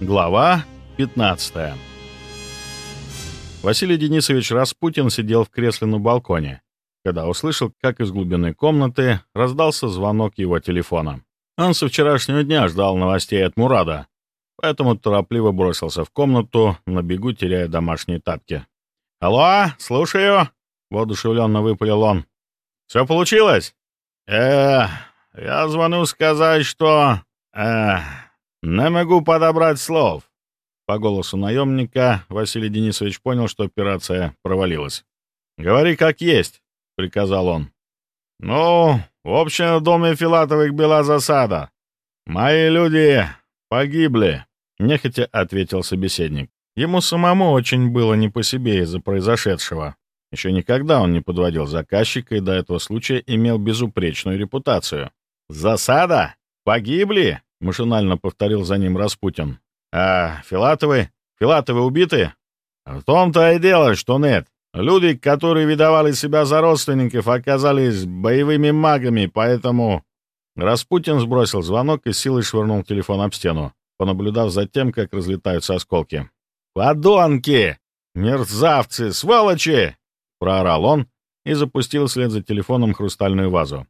Глава 15 Василий Денисович Распутин сидел в кресле на балконе, когда услышал, как из глубины комнаты раздался звонок его телефона. Он со вчерашнего дня ждал новостей от Мурада, поэтому торопливо бросился в комнату, на бегу теряя домашние тапки. «Алло, слушаю!» — воодушевленно выпалил он. «Все получилось?» «Э, я звоню сказать, что... Э, не могу подобрать слов». По голосу наемника Василий Денисович понял, что операция провалилась. «Говори как есть», — приказал он. «Ну, в общем, в доме Филатовых была засада. Мои люди погибли», — нехотя ответил собеседник. Ему самому очень было не по себе из-за произошедшего. Еще никогда он не подводил заказчика и до этого случая имел безупречную репутацию. «Засада? Погибли?» — машинально повторил за ним Распутин. «А Филатовы? Филатовы убиты?» «В том-то и дело, что нет. Люди, которые выдавали себя за родственников, оказались боевыми магами, поэтому...» Распутин сбросил звонок и силой швырнул телефон об стену, понаблюдав за тем, как разлетаются осколки. «Подонки! Мерзавцы! Сволочи!» — проорал он и запустил вслед за телефоном хрустальную вазу.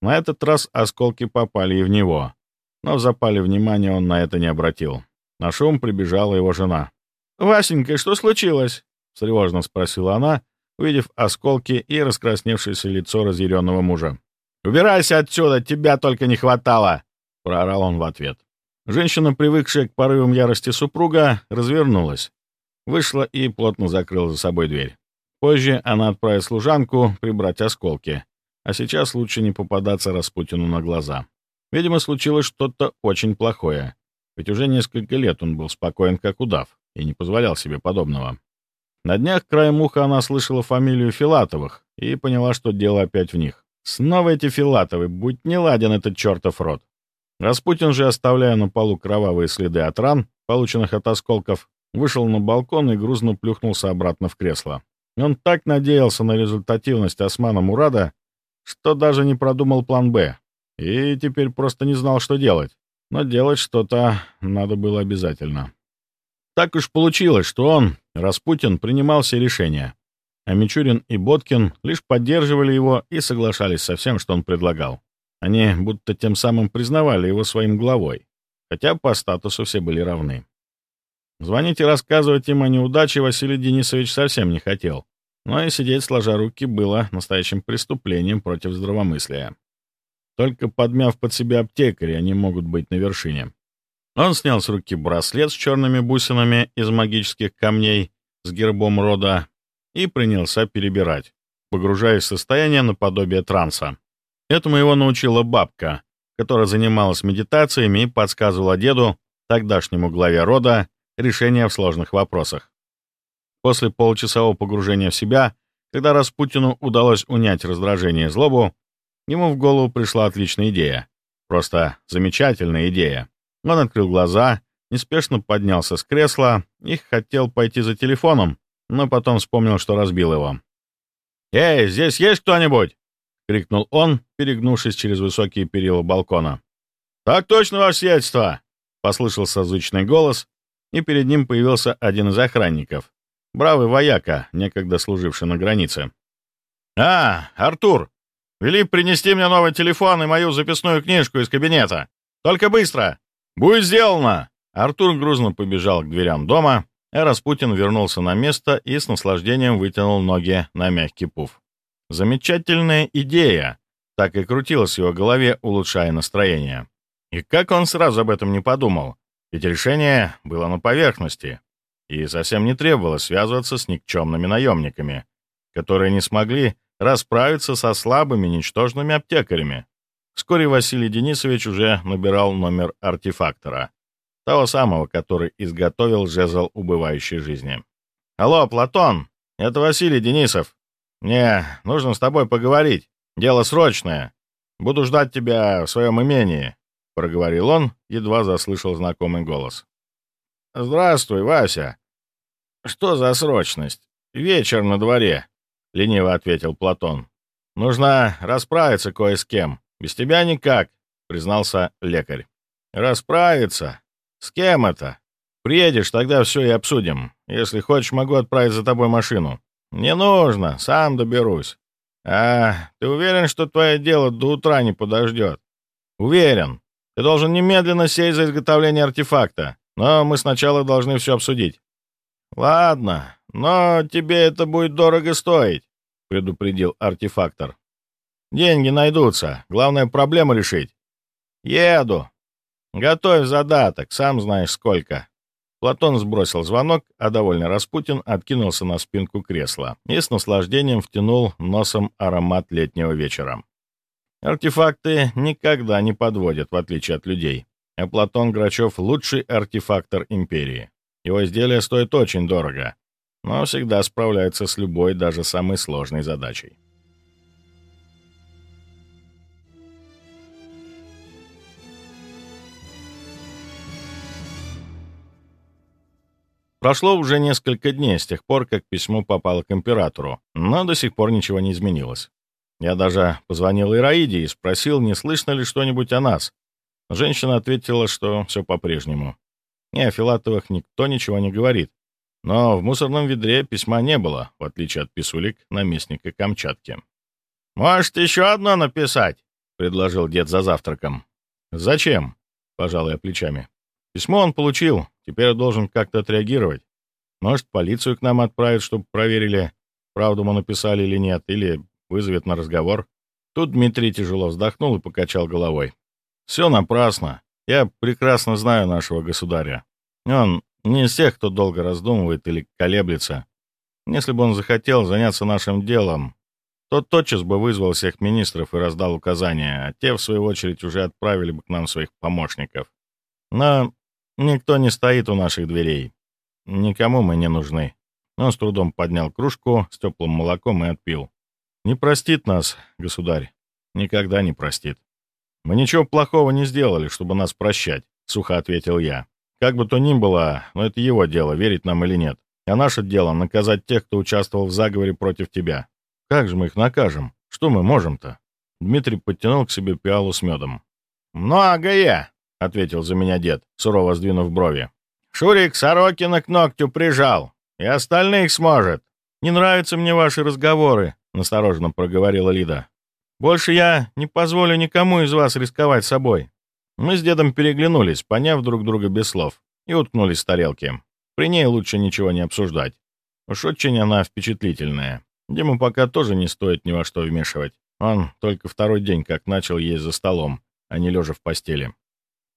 На этот раз осколки попали и в него, но в запале внимания он на это не обратил. На шум прибежала его жена. «Васенька, что случилось?» — встревожно спросила она, увидев осколки и раскрасневшееся лицо разъяренного мужа. «Убирайся отсюда, тебя только не хватало!» — проорал он в ответ. Женщина, привыкшая к порывам ярости супруга, развернулась, вышла и плотно закрыла за собой дверь. Позже она отправит служанку прибрать осколки, а сейчас лучше не попадаться Распутину на глаза. Видимо, случилось что-то очень плохое, ведь уже несколько лет он был спокоен, как удав, и не позволял себе подобного. На днях краем уха она слышала фамилию Филатовых и поняла, что дело опять в них. Снова эти Филатовы, будь не ладен этот чертов рот. Распутин же, оставляя на полу кровавые следы от ран, полученных от осколков, вышел на балкон и грузно плюхнулся обратно в кресло. Он так надеялся на результативность Османа Мурада, что даже не продумал план «Б», и теперь просто не знал, что делать но делать что-то надо было обязательно. Так уж получилось, что он, Распутин, принимал все решения, а Мичурин и Боткин лишь поддерживали его и соглашались со всем, что он предлагал. Они будто тем самым признавали его своим главой, хотя по статусу все были равны. Звонить и рассказывать им о неудаче Василий Денисович совсем не хотел, но и сидеть сложа руки было настоящим преступлением против здравомыслия. Только подмяв под себя аптекаря, они могут быть на вершине. Он снял с руки браслет с черными бусинами из магических камней с гербом рода и принялся перебирать, погружаясь в состояние наподобие транса. Этому его научила бабка, которая занималась медитациями и подсказывала деду, тогдашнему главе рода, решения в сложных вопросах. После получасового погружения в себя, когда Распутину удалось унять раздражение и злобу, Ему в голову пришла отличная идея. Просто замечательная идея. Он открыл глаза, неспешно поднялся с кресла и хотел пойти за телефоном, но потом вспомнил, что разбил его. «Эй, здесь есть кто-нибудь?» — крикнул он, перегнувшись через высокие перила балкона. «Так точно, ваше сиятельство!» — послышался звучный голос, и перед ним появился один из охранников, бравый вояка, некогда служивший на границе. «А, Артур, Вели принести мне новый телефон и мою записную книжку из кабинета. Только быстро! Будет сделано!» Артур грузно побежал к дверям дома, а Распутин вернулся на место и с наслаждением вытянул ноги на мягкий пуф. Замечательная идея! Так и крутилась в его голове, улучшая настроение. И как он сразу об этом не подумал? Ведь решение было на поверхности и совсем не требовалось связываться с никчемными наемниками, которые не смогли расправиться со слабыми, ничтожными аптекарями. Вскоре Василий Денисович уже набирал номер артефактора, того самого, который изготовил жезл убывающей жизни. «Алло, Платон, это Василий Денисов. Мне нужно с тобой поговорить. Дело срочное. Буду ждать тебя в своем имении», — проговорил он, едва заслышал знакомый голос. «Здравствуй, Вася. Что за срочность? Вечер на дворе. — лениво ответил Платон. «Нужно расправиться кое с кем. Без тебя никак», — признался лекарь. «Расправиться? С кем это?» Приедешь, тогда все и обсудим. Если хочешь, могу отправить за тобой машину». «Не нужно, сам доберусь». «А, ты уверен, что твое дело до утра не подождет?» «Уверен. Ты должен немедленно сесть за изготовление артефакта, но мы сначала должны все обсудить». «Ладно, но тебе это будет дорого стоить», — предупредил артефактор. «Деньги найдутся. Главное, проблему решить». «Еду. Готовь задаток, сам знаешь сколько». Платон сбросил звонок, а довольный Распутин откинулся на спинку кресла и с наслаждением втянул носом аромат летнего вечера. Артефакты никогда не подводят, в отличие от людей. А Платон Грачев — лучший артефактор империи. Его изделия стоят очень дорого, но всегда справляется с любой, даже самой сложной задачей. Прошло уже несколько дней с тех пор, как письмо попало к императору, но до сих пор ничего не изменилось. Я даже позвонил Ираиде и спросил, не слышно ли что-нибудь о нас. Женщина ответила, что все по-прежнему. И о Филатовых никто ничего не говорит. Но в мусорном ведре письма не было, в отличие от писулик наместника Камчатки. «Может, еще одно написать?» — предложил дед за завтраком. «Зачем?» — пожал я плечами. «Письмо он получил, теперь должен как-то отреагировать. Может, полицию к нам отправить, чтобы проверили, правду мы написали или нет, или вызовет на разговор. Тут Дмитрий тяжело вздохнул и покачал головой. «Все напрасно. Я прекрасно знаю нашего государя. Он не из тех, кто долго раздумывает или колеблется. Если бы он захотел заняться нашим делом, то тотчас бы вызвал всех министров и раздал указания, а те, в свою очередь, уже отправили бы к нам своих помощников. Но никто не стоит у наших дверей. Никому мы не нужны. Он с трудом поднял кружку с теплым молоком и отпил. Не простит нас, государь. Никогда не простит. Мы ничего плохого не сделали, чтобы нас прощать, сухо ответил я. Как бы то ни было, но это его дело, верить нам или нет. А наше дело — наказать тех, кто участвовал в заговоре против тебя. Как же мы их накажем? Что мы можем-то?» Дмитрий подтянул к себе пиалу с медом. «Многое!» — ответил за меня дед, сурово сдвинув брови. «Шурик Сорокина к ногтю прижал, и остальных сможет. Не нравятся мне ваши разговоры», — настороженно проговорила Лида. «Больше я не позволю никому из вас рисковать собой». Мы с дедом переглянулись, поняв друг друга без слов, и уткнулись в тарелки. При ней лучше ничего не обсуждать. Уж очень она впечатлительная. Диму пока тоже не стоит ни во что вмешивать. Он только второй день как начал есть за столом, а не лежа в постели.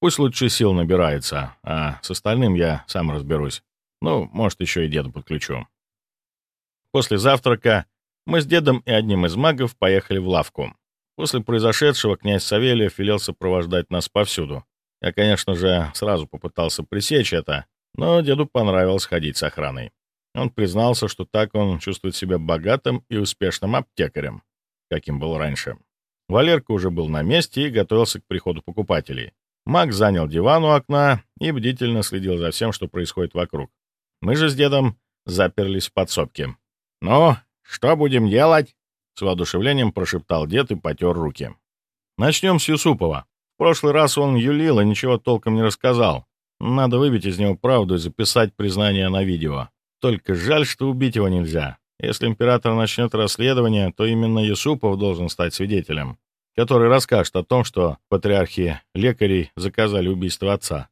Пусть лучше сил набирается, а с остальным я сам разберусь. Ну, может, еще и деда подключу. После завтрака мы с дедом и одним из магов поехали в лавку. После произошедшего князь Савельев велел сопровождать нас повсюду. Я, конечно же, сразу попытался пресечь это, но деду понравилось ходить с охраной. Он признался, что так он чувствует себя богатым и успешным аптекарем, каким был раньше. Валерка уже был на месте и готовился к приходу покупателей. Маг занял диван у окна и бдительно следил за всем, что происходит вокруг. Мы же с дедом заперлись в подсобке. «Ну, «Что будем делать?» — с воодушевлением прошептал дед и потер руки. «Начнем с Юсупова. В прошлый раз он юлил и ничего толком не рассказал. Надо выбить из него правду и записать признание на видео. Только жаль, что убить его нельзя. Если император начнет расследование, то именно Юсупов должен стать свидетелем, который расскажет о том, что патриархи лекарей заказали убийство отца.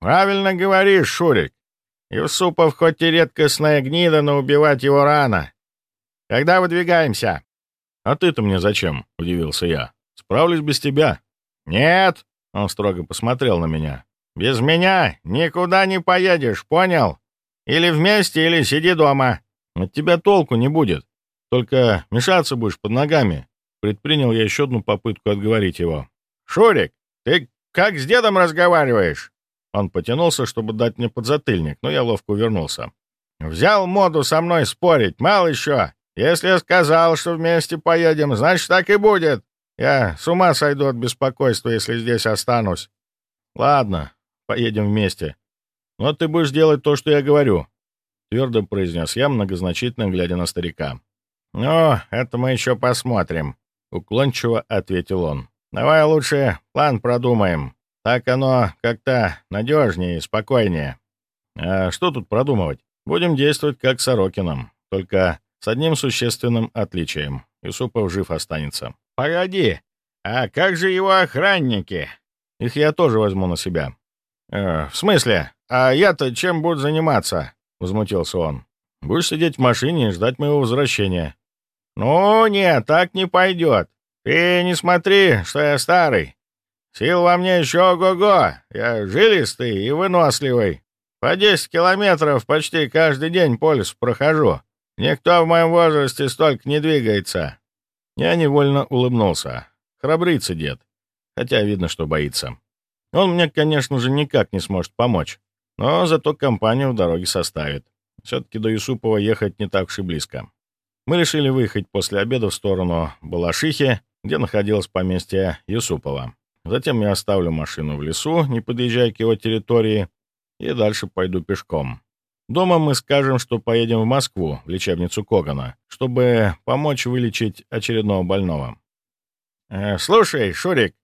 «Правильно говоришь, Шурик. Юсупов хоть и редкостная гнида, но убивать его рано. Когда выдвигаемся?» «А ты-то мне зачем?» — удивился я. «Справлюсь без тебя». «Нет!» — он строго посмотрел на меня. «Без меня никуда не поедешь, понял? Или вместе, или сиди дома». «От тебя толку не будет. Только мешаться будешь под ногами». Предпринял я еще одну попытку отговорить его. «Шурик, ты как с дедом разговариваешь?» Он потянулся, чтобы дать мне подзатыльник, но я ловко увернулся. «Взял моду со мной спорить, мало еще. Если я сказал, что вместе поедем, значит, так и будет. Я с ума сойду от беспокойства, если здесь останусь. Ладно, поедем вместе. Но ты будешь делать то, что я говорю, — твердо произнес я, многозначительно глядя на старика. «Ну, это мы еще посмотрим», — уклончиво ответил он. «Давай лучше план продумаем. Так оно как-то надежнее и спокойнее». А что тут продумывать? Будем действовать как с Сорокином, только с одним существенным отличием. Юсупов жив останется. Погоди, а как же его охранники? Их я тоже возьму на себя. Э, в смысле? А я-то чем буду заниматься? Возмутился он. Будешь сидеть в машине и ждать моего возвращения. Ну, нет, так не пойдет. Ты не смотри, что я старый. Сил во мне еще ого-го. Я жилистый и выносливый. По 10 километров почти каждый день по лесу прохожу. Никто в моем возрасте столько не двигается. Я невольно улыбнулся. Храбрится дед. Хотя видно, что боится. Он мне, конечно же, никак не сможет помочь. Но зато компанию в дороге составит. Все-таки до Юсупова ехать не так уж и близко. Мы решили выехать после обеда в сторону Балашихи, где находилось поместье Юсупова. Затем я оставлю машину в лесу, не подъезжая к его территории, и дальше пойду пешком. Дома мы скажем, что поедем в Москву, в лечебницу Когана, чтобы помочь вылечить очередного больного. Э, «Слушай, Шурик,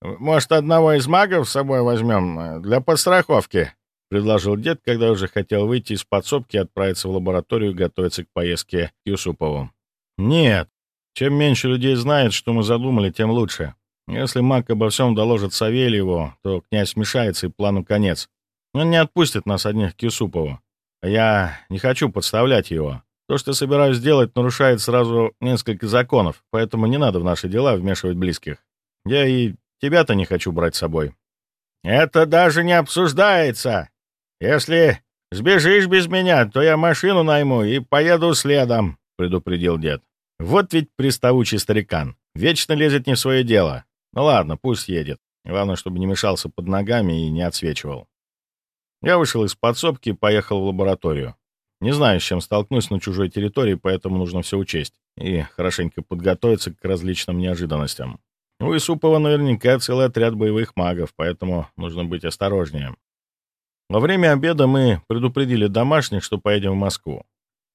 может, одного из магов с собой возьмем э, для подстраховки?» — предложил дед, когда уже хотел выйти из подсобки и отправиться в лабораторию готовиться к поездке к Юсупову. «Нет. Чем меньше людей знает, что мы задумали, тем лучше. Если маг обо всем доложит Савельеву, то князь мешается и плану конец. Он не отпустит нас одних к Юсупову. Я не хочу подставлять его. То, что собираюсь сделать, нарушает сразу несколько законов, поэтому не надо в наши дела вмешивать близких. Я и тебя-то не хочу брать с собой». «Это даже не обсуждается. Если сбежишь без меня, то я машину найму и поеду следом», — предупредил дед. «Вот ведь приставучий старикан. Вечно лезет не в свое дело. Ну ладно, пусть едет. Главное, чтобы не мешался под ногами и не отсвечивал. Я вышел из подсобки и поехал в лабораторию. Не знаю, с чем столкнусь на чужой территории, поэтому нужно все учесть и хорошенько подготовиться к различным неожиданностям. У Исупова наверняка целый отряд боевых магов, поэтому нужно быть осторожнее. Во время обеда мы предупредили домашних, что поедем в Москву.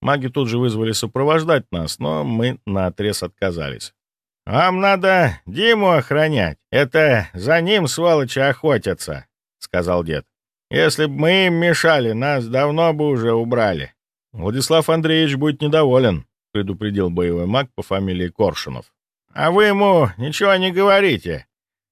Маги тут же вызвали сопровождать нас, но мы наотрез отказались. «Вам надо Диму охранять. Это за ним, сволочи, охотятся», — сказал дед. Если бы мы им мешали, нас давно бы уже убрали. Владислав Андреевич будет недоволен, предупредил боевой маг по фамилии Коршунов. А вы ему ничего не говорите.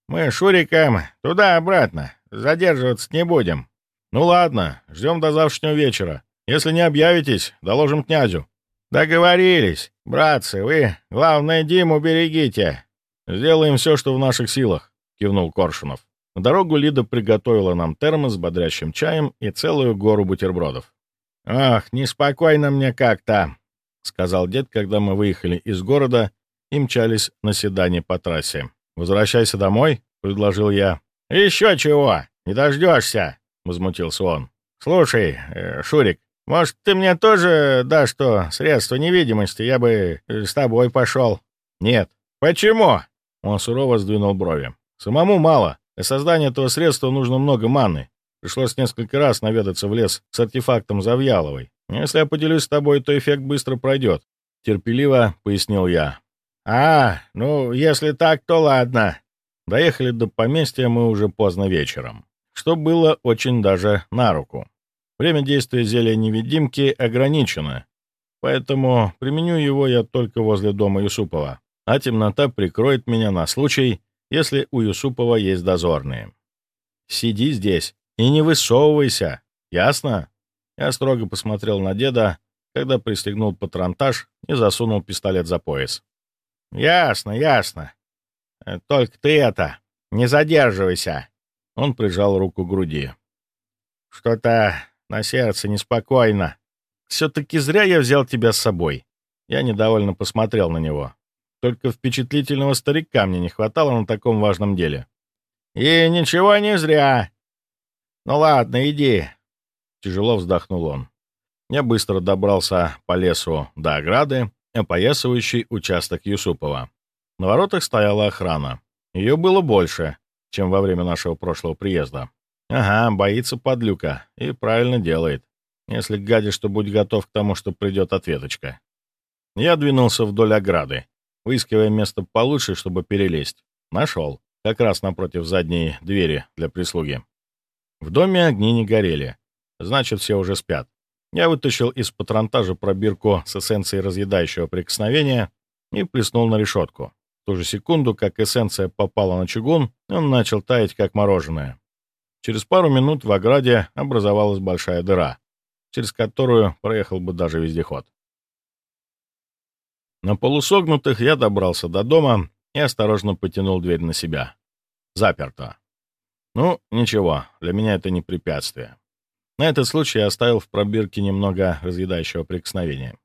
Мы Шуриком туда-обратно. Задерживаться не будем. Ну ладно, ждем до завтрашнего вечера. Если не объявитесь, доложим князю. Договорились. Братцы, вы, главное, Диму берегите. Сделаем все, что в наших силах, кивнул Коршунов. На дорогу Лида приготовила нам термос с бодрящим чаем и целую гору бутербродов. «Ах, неспокойно мне как-то», — сказал дед, когда мы выехали из города и мчались на седане по трассе. «Возвращайся домой», — предложил я. «Еще чего, не дождешься», — возмутился он. «Слушай, э, Шурик, может, ты мне тоже дашь что, средство невидимости, я бы с тобой пошел?» «Нет». «Почему?» Он сурово сдвинул брови. «Самому мало. Для создания этого средства нужно много маны. Пришлось несколько раз наведаться в лес с артефактом Завьяловой. Если я поделюсь с тобой, то эффект быстро пройдет. Терпеливо пояснил я. «А, ну, если так, то ладно». Доехали до поместья мы уже поздно вечером, что было очень даже на руку. Время действия зелья невидимки ограничено, поэтому применю его я только возле дома Юсупова, а темнота прикроет меня на случай, если у Юсупова есть дозорные. Сиди здесь и не высовывайся, ясно? Я строго посмотрел на деда, когда пристегнул патронтаж и засунул пистолет за пояс. «Ясно, ясно. Только ты это, не задерживайся!» Он прижал руку к груди. «Что-то на сердце неспокойно. Все-таки зря я взял тебя с собой». Я недовольно посмотрел на него. Только впечатлительного старика мне не хватало на таком важном деле. «И ничего не зря. Ну ладно, иди». Тяжело вздохнул он. Я быстро добрался по лесу до ограды, опоясывающей участок Юсупова. На воротах стояла охрана. Ее было больше, чем во время нашего прошлого приезда. Ага, боится подлюка и правильно делает. Если гадишь, то будь готов к тому, что придет ответочка. Я двинулся вдоль ограды, выискивая место получше, чтобы перелезть. Нашел. Как раз напротив задней двери для прислуги. В доме огни не горели. значит, все уже спят. Я вытащил из патронтажа пробирку с эссенцией разъедающего прикосновения и плеснул на решетку. В ту же секунду, как эссенция попала на чугун, он начал таять, как мороженое. Через пару минут в ограде образовалась большая дыра, через которую проехал бы даже вездеход. На полусогнутых я добрался до дома и осторожно потянул дверь на себя. Заперто. Ну, ничего, для меня это не препятствие. На этот случай я оставил в пробирке немного разъедающего прикосновения.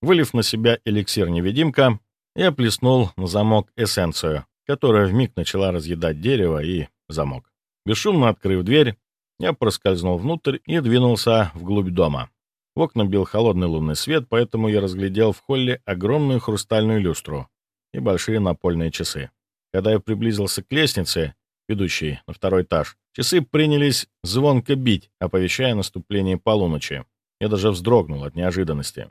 Вылив на себя эликсир-невидимка, я плеснул на замок эссенцию, которая вмиг начала разъедать дерево и замок. Бесшумно открыв дверь, я проскользнул внутрь и двинулся вглубь дома. В окна бил холодный лунный свет, поэтому я разглядел в холле огромную хрустальную люстру и большие напольные часы. Когда я приблизился к лестнице, ведущей на второй этаж, часы принялись звонко бить, оповещая наступление полуночи. Я даже вздрогнул от неожиданности.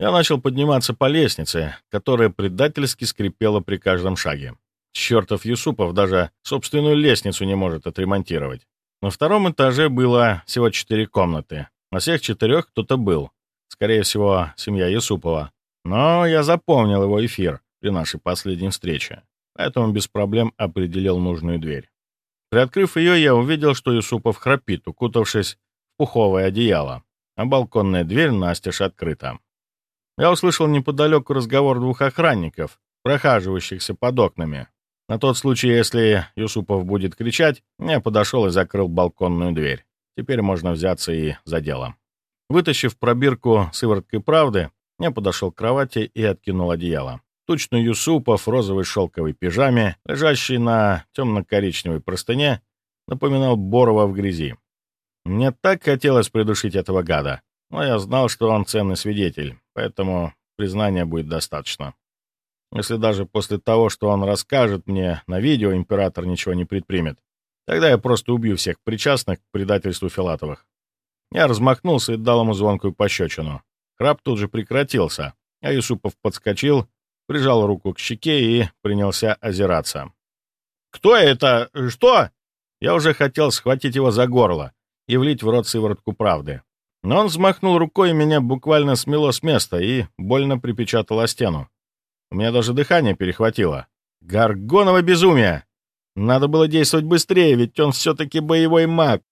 Я начал подниматься по лестнице, которая предательски скрипела при каждом шаге. Чертов Юсупов даже собственную лестницу не может отремонтировать. На втором этаже было всего четыре комнаты. На всех четырех кто-то был. Скорее всего, семья Юсупова. Но я запомнил его эфир при нашей последней встрече поэтому без проблем определил нужную дверь. Приоткрыв ее, я увидел, что Юсупов храпит, укутавшись в пуховое одеяло, а балконная дверь настежь открыта. Я услышал неподалеку разговор двух охранников, прохаживающихся под окнами. На тот случай, если Юсупов будет кричать, я подошел и закрыл балконную дверь. Теперь можно взяться и за дело. Вытащив пробирку сывороткой правды, я подошел к кровати и откинул одеяло. Тучный Юсупов в розовой шелковой пижаме, лежащий на темно-коричневой простыне, напоминал Борова в грязи. Мне так хотелось придушить этого гада, но я знал, что он ценный свидетель, поэтому признания будет достаточно. Если даже после того, что он расскажет мне на видео, император ничего не предпримет, тогда я просто убью всех причастных к предательству Филатовых. Я размахнулся и дал ему звонкую пощечину. Храп тут же прекратился, а Юсупов подскочил прижал руку к щеке и принялся озираться. «Кто это? Что?» Я уже хотел схватить его за горло и влить в рот сыворотку правды. Но он взмахнул рукой, и меня буквально смело с места и больно припечатало стену. У меня даже дыхание перехватило. Гаргоново безумие! Надо было действовать быстрее, ведь он все-таки боевой маг,